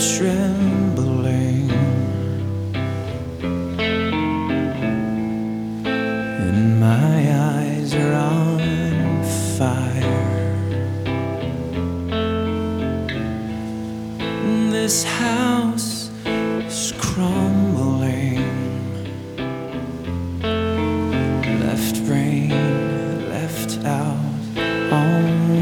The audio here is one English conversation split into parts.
trembling. And my eyes are on fire. This house is crumbling. Left brain left out on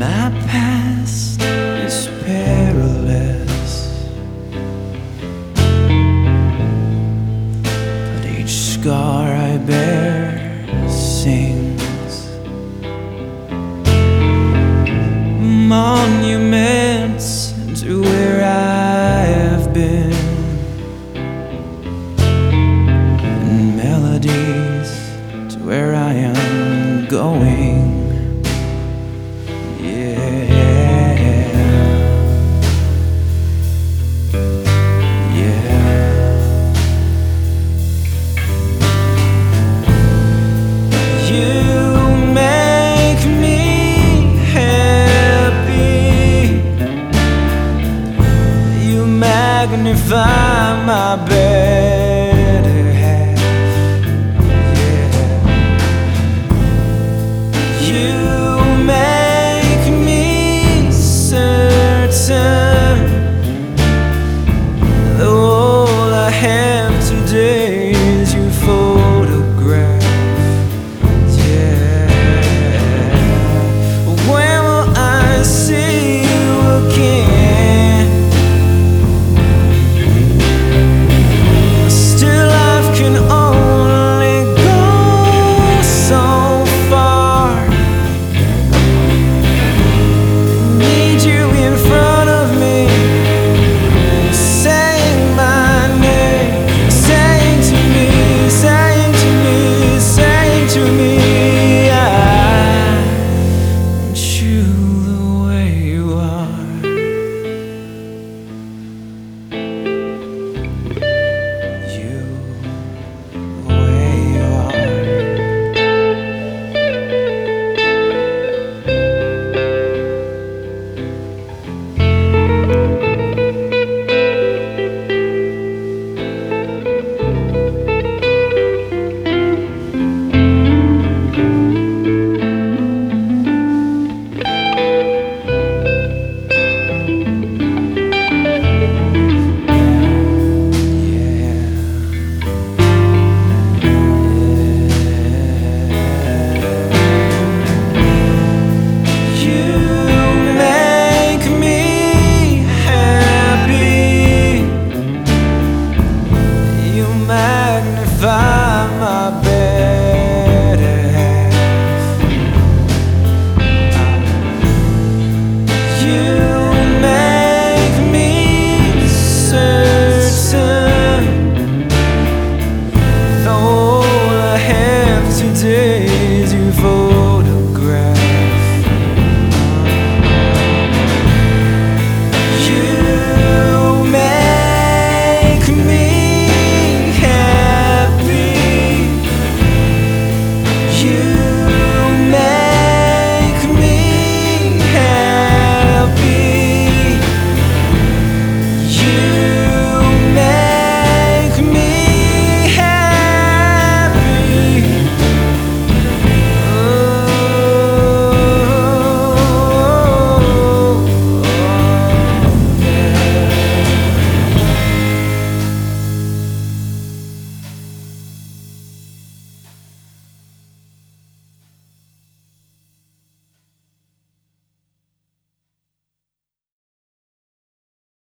My past is perilous, but each scar I bear sings. Magnify my better half. Yeah. You